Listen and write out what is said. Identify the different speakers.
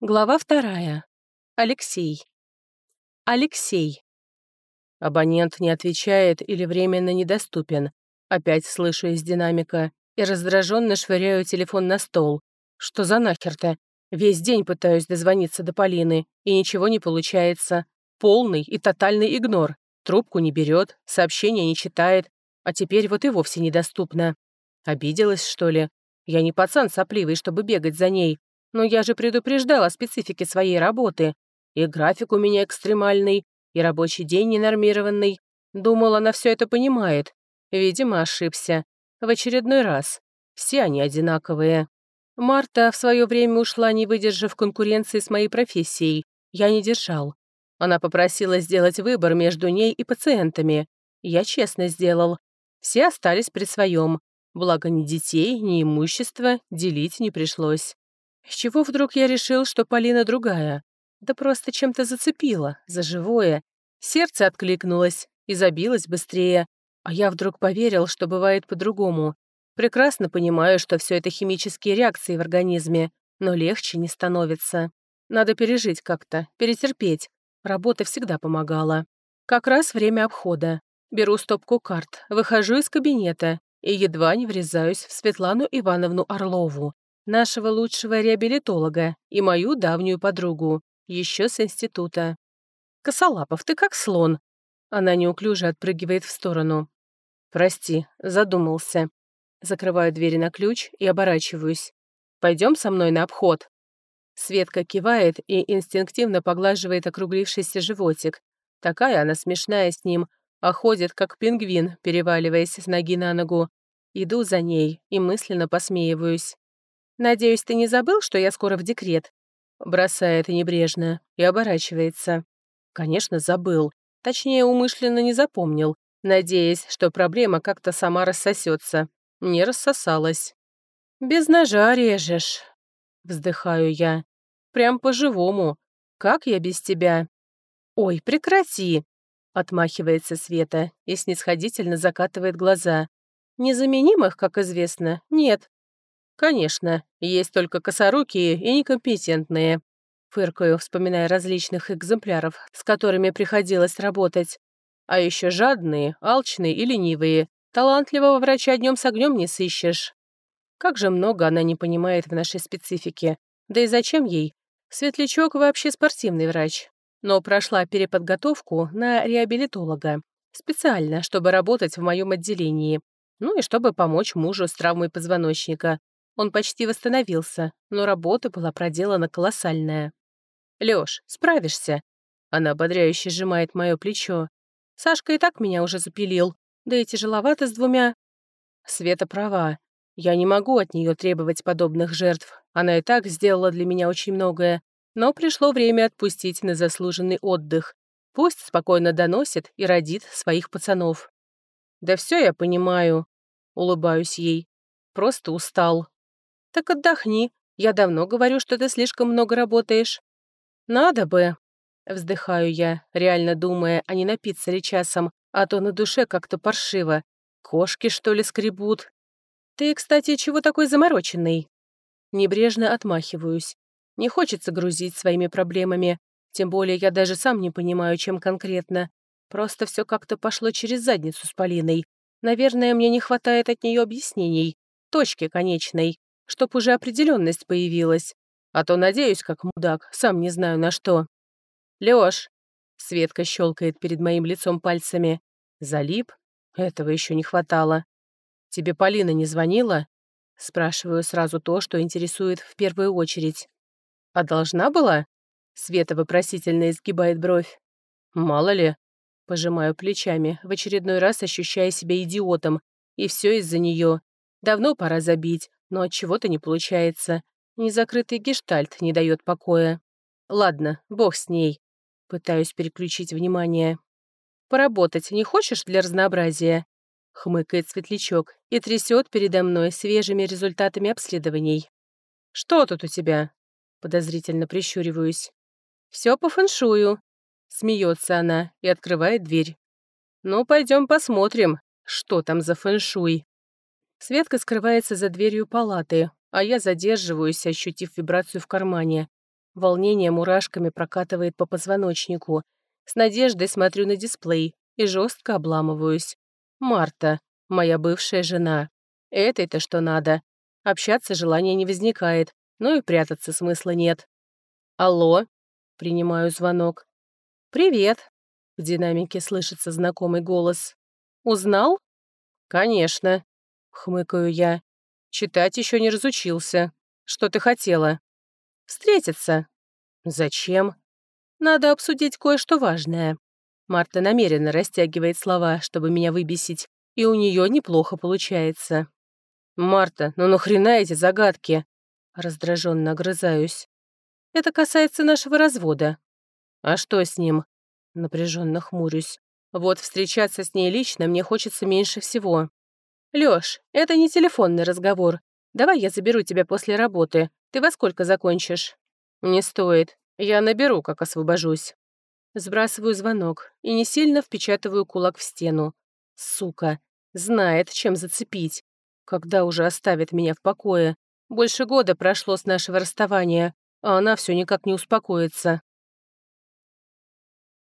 Speaker 1: Глава вторая. Алексей. Алексей. Абонент не отвечает или временно недоступен. Опять слышу из динамика и раздраженно швыряю телефон на стол. Что за нахер-то? Весь день пытаюсь дозвониться до Полины, и ничего не получается. Полный и тотальный игнор. Трубку не берет, сообщения не читает, а теперь вот и вовсе недоступна. Обиделась, что ли? Я не пацан сопливый, чтобы бегать за ней. Но я же предупреждала о специфике своей работы. И график у меня экстремальный, и рабочий день ненормированный. Думал, она все это понимает. Видимо, ошибся. В очередной раз. Все они одинаковые. Марта в свое время ушла, не выдержав конкуренции с моей профессией. Я не держал. Она попросила сделать выбор между ней и пациентами. Я честно сделал. Все остались при своем. Благо ни детей, ни имущества делить не пришлось. С чего вдруг я решил, что Полина другая? Да просто чем-то зацепила, за живое. Сердце откликнулось и забилось быстрее. А я вдруг поверил, что бывает по-другому. Прекрасно понимаю, что все это химические реакции в организме, но легче не становится. Надо пережить как-то, перетерпеть. Работа всегда помогала. Как раз время обхода. Беру стопку карт, выхожу из кабинета и едва не врезаюсь в Светлану Ивановну Орлову, нашего лучшего реабилитолога и мою давнюю подругу, еще с института. «Косолапов, ты как слон!» Она неуклюже отпрыгивает в сторону. «Прости, задумался». Закрываю двери на ключ и оборачиваюсь. «Пойдем со мной на обход». Светка кивает и инстинктивно поглаживает округлившийся животик. Такая она смешная с ним, а ходит, как пингвин, переваливаясь с ноги на ногу. Иду за ней и мысленно посмеиваюсь. «Надеюсь, ты не забыл, что я скоро в декрет?» Бросает небрежно и оборачивается. Конечно, забыл. Точнее, умышленно не запомнил, надеясь, что проблема как-то сама рассосется. Не рассосалась. «Без ножа режешь», — вздыхаю я. «Прям по-живому. Как я без тебя?» «Ой, прекрати!» — отмахивается Света и снисходительно закатывает глаза. «Незаменимых, как известно, нет. «Конечно, есть только косорукие и некомпетентные», фыркаю, вспоминая различных экземпляров, с которыми приходилось работать. А еще жадные, алчные и ленивые. Талантливого врача днем с огнем не сыщешь. Как же много она не понимает в нашей специфике. Да и зачем ей? Светлячок вообще спортивный врач. Но прошла переподготовку на реабилитолога. Специально, чтобы работать в моем отделении. Ну и чтобы помочь мужу с травмой позвоночника. Он почти восстановился, но работа была проделана колоссальная. «Лёш, справишься?» Она ободряюще сжимает мое плечо. «Сашка и так меня уже запилил, да и тяжеловато с двумя». Света права. Я не могу от нее требовать подобных жертв. Она и так сделала для меня очень многое. Но пришло время отпустить на заслуженный отдых. Пусть спокойно доносит и родит своих пацанов. «Да все я понимаю», — улыбаюсь ей. «Просто устал». «Так отдохни. Я давно говорю, что ты слишком много работаешь». «Надо бы», — вздыхаю я, реально думая, а не напиться ли часом, а то на душе как-то паршиво. Кошки, что ли, скребут? Ты, кстати, чего такой замороченный? Небрежно отмахиваюсь. Не хочется грузить своими проблемами, тем более я даже сам не понимаю, чем конкретно. Просто все как-то пошло через задницу с Полиной. Наверное, мне не хватает от нее объяснений, точки конечной чтоб уже определенность появилась. А то надеюсь, как мудак, сам не знаю на что. Лёш, Светка щелкает перед моим лицом пальцами. Залип? Этого еще не хватало. Тебе Полина не звонила? Спрашиваю сразу то, что интересует в первую очередь. А должна была? Света вопросительно изгибает бровь. Мало ли. Пожимаю плечами, в очередной раз ощущая себя идиотом. И все из-за нее. Давно пора забить, но от чего-то не получается. Незакрытый гештальт не дает покоя. Ладно, бог с ней. Пытаюсь переключить внимание. «Поработать не хочешь для разнообразия?» Хмыкает светлячок и трясет передо мной свежими результатами обследований. «Что тут у тебя?» Подозрительно прищуриваюсь. «Все по фэншую», — смеется она и открывает дверь. «Ну, пойдем посмотрим, что там за фэншуй». Светка скрывается за дверью палаты, а я задерживаюсь, ощутив вибрацию в кармане. Волнение мурашками прокатывает по позвоночнику. С надеждой смотрю на дисплей и жестко обламываюсь. Марта, моя бывшая жена. Этой-то что надо. Общаться желания не возникает, но и прятаться смысла нет. «Алло?» Принимаю звонок. «Привет!» В динамике слышится знакомый голос. «Узнал?» «Конечно», — хмыкаю я. «Читать еще не разучился. Что ты хотела?» «Встретиться». «Зачем?» «Надо обсудить кое-что важное». Марта намеренно растягивает слова, чтобы меня выбесить, и у нее неплохо получается. «Марта, ну нахрена эти загадки?» Раздраженно огрызаюсь. «Это касается нашего развода». «А что с ним?» Напряженно хмурюсь. «Вот встречаться с ней лично мне хочется меньше всего». «Лёш, это не телефонный разговор. Давай я заберу тебя после работы. Ты во сколько закончишь?» «Не стоит. Я наберу, как освобожусь». Сбрасываю звонок и не сильно впечатываю кулак в стену. Сука. Знает, чем зацепить. Когда уже оставит меня в покое? Больше года прошло с нашего расставания, а она все никак не успокоится.